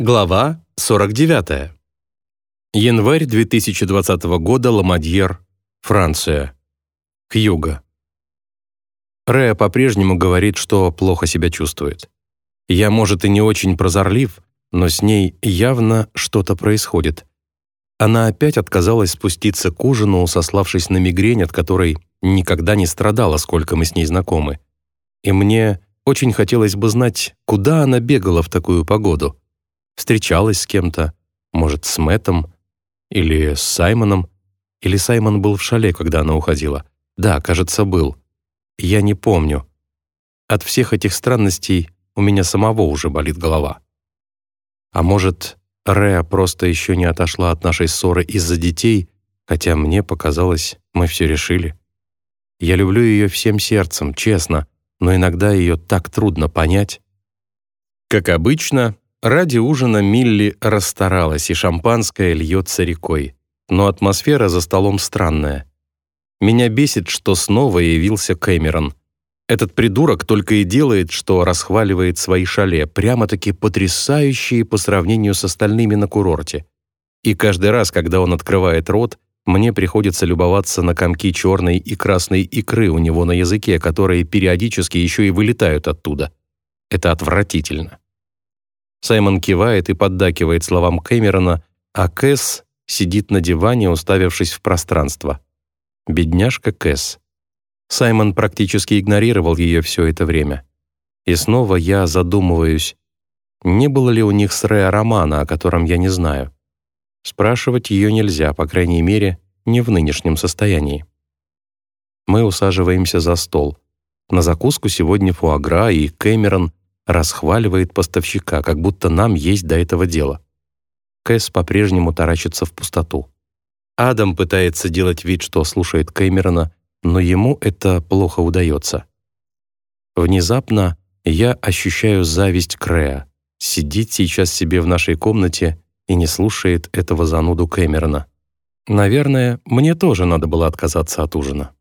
Глава 49. Январь 2020 года, Ламадьер, Франция. Хьюго. Рэя по-прежнему говорит, что плохо себя чувствует. Я, может, и не очень прозорлив, но с ней явно что-то происходит. Она опять отказалась спуститься к ужину, сославшись на мигрень, от которой никогда не страдала, сколько мы с ней знакомы. И мне очень хотелось бы знать, куда она бегала в такую погоду — встречалась с кем-то, может, с Мэттом или с Саймоном, или Саймон был в шале, когда она уходила. Да, кажется, был. Я не помню. От всех этих странностей у меня самого уже болит голова. А может, Реа просто еще не отошла от нашей ссоры из-за детей, хотя мне показалось, мы все решили. Я люблю ее всем сердцем, честно, но иногда ее так трудно понять. Как обычно, Ради ужина Милли расстаралась, и шампанское льется рекой. Но атмосфера за столом странная. Меня бесит, что снова явился Кэмерон. Этот придурок только и делает, что расхваливает свои шале, прямо-таки потрясающие по сравнению с остальными на курорте. И каждый раз, когда он открывает рот, мне приходится любоваться на комки черной и красной икры у него на языке, которые периодически еще и вылетают оттуда. Это отвратительно. Саймон кивает и поддакивает словам Кэмерона, а Кэс сидит на диване, уставившись в пространство. Бедняжка Кэс. Саймон практически игнорировал ее все это время. И снова я задумываюсь, не было ли у них с Рэа романа, о котором я не знаю. Спрашивать ее нельзя, по крайней мере, не в нынешнем состоянии. Мы усаживаемся за стол. На закуску сегодня фуагра, и Кэмерон — расхваливает поставщика, как будто нам есть до этого дело. Кэс по-прежнему таращится в пустоту. Адам пытается делать вид, что слушает Кэмерона, но ему это плохо удается. Внезапно я ощущаю зависть Крея. Сидит сейчас себе в нашей комнате и не слушает этого зануду Кэмерона. Наверное, мне тоже надо было отказаться от ужина.